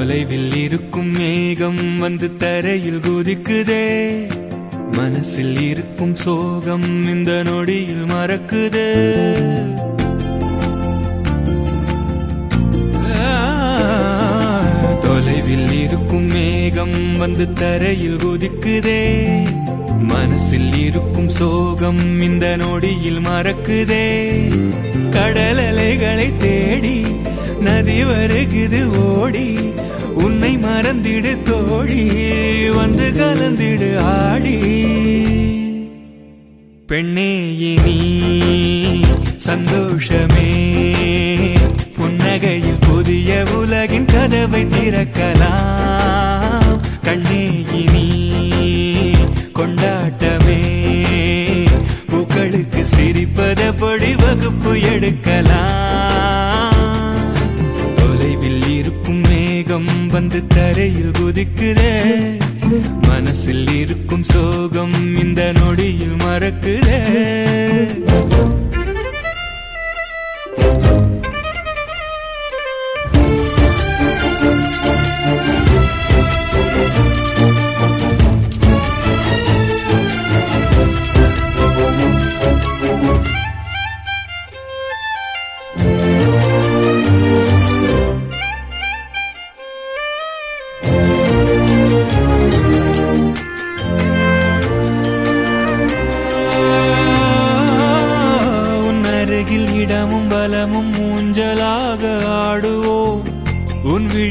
தொலைவில் இருக்கும் மேகம் வந்து தரையில் குதிக்குதே. மனசில் இருக்கும் சோகம் இந்த நொடியில் மறக்குது. தொலைவில் இருக்கும் மேகம் வந்து தரையில் குதிக்குதே. மனசில் இருக்கும் சோகம் இந்த நொடியில் மறக்குதே. கடலலைகளை தேடி நதி வருகுது ஓடி உன்னை மறந்திடு தோழி வந்து கலந்திடு ஆடி. பெண்ணே இனி சந்தோஷமே. புன்னகையில் புதிய உலகின் கதவை திறக்கலாம். கண்ணே இனி கொண்டாட்டமே. பூக்களுக்கு சிரிப்பதபடி வகுப்பு எடுக்கலாம். தொலைவில் இருக்கும் மேகம் வந்து தரையில் குதிக்கிறே மனசில் இருக்கும் சோகம் இந்த நொடியில் மறக்குதே.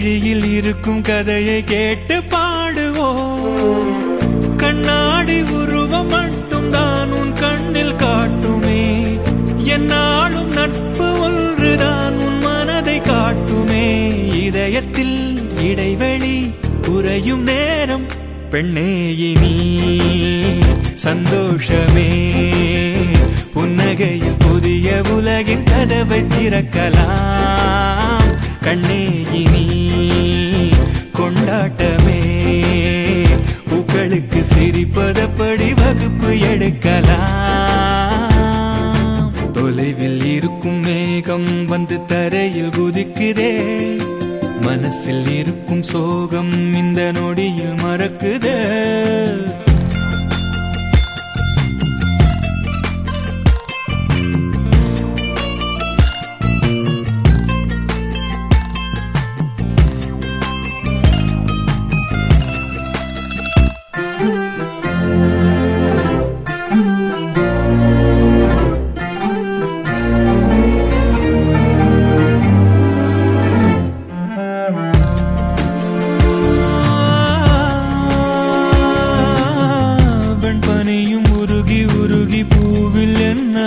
வழியில் இருக்கும் கதையை கேட்டு பாடுவோம். கண்ணாடி உருவம் மட்டும் தான் உன் கண்ணில் காட்டுமே. என்னாலும் நட்பு ஒன்றுதான் உன் மனதை காட்டுமே. இதயத்தில் இடைவெளி குறையும் நேரம் பெண்ணே இனி சந்தோஷமே. புன்னகையில் புதிய உலகின் கதவை திறக்கலாம். கண்ணே இனி கொண்டாட்டமே. புகழுக்கு சிரிப்பதப்படி வகுப்பு எடுக்கலாம். தொலைவில் இருக்கும் மேகம் வந்து தரையில் குதிக்குதே. மனசில் இருக்கும் சோகம் இந்த நொடியில் மறக்குதே.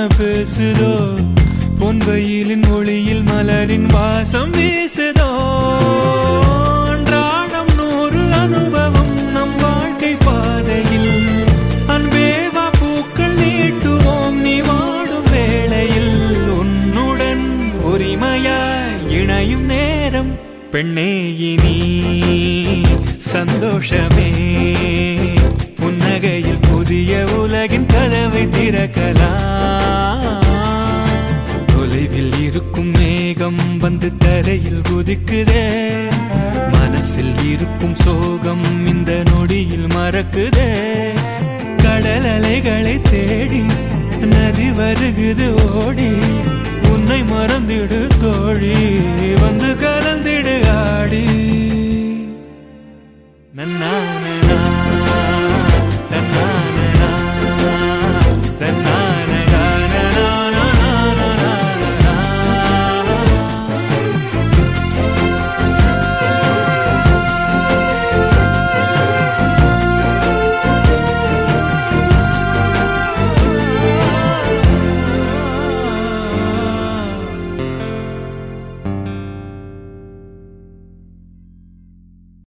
என்ன பேசுதோ? பொன்வெயிலின் ஒளியில் மலரின் வாசம் வீசுதோ? அன்றாடம் நூறு அனுபவம் நம் வாழ்க்கை பாதையில். அன்பேவா பூக்கள் நீட்டுவோம் நீ வாடும் வேளையில். உன்னுடன் உரிமையாய் இணையும் நேரம். பெண்ணே இனி சந்தோஷமே. புன்னகையில் புதிய உலகின் கதவை திறக்கலாம். தொலைவில் இருக்கும் மேகம் வந்து தரையில் குதிக்குதே. மனசில் இருக்கும் சோகம் இந்த நொடியில் மறக்குதே. கடல் அலைகளை தேடி நதி வருகுது ஓடி. உன்னை மறந்திடு தோழி